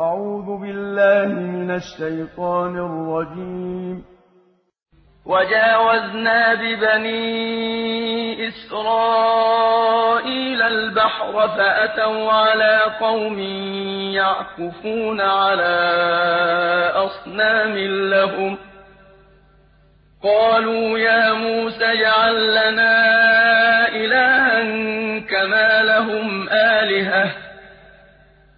أعوذ بالله من الشيطان الرجيم. وجاوزنا ببني إسرائيل البحر فأتوا على قوم يعكفون على أصنام لهم. قالوا يا موسى اجعل لنا إلها كما لهم آلهة.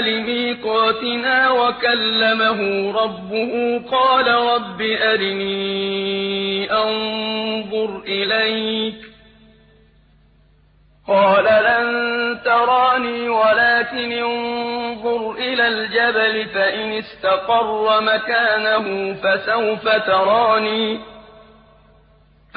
لميقاتنا وكلمه ربه قال رب أرني أنظر إليك. قال لن تراني ولكن انظر إلى الجبل فإن استقر مكانه فسوف تراني.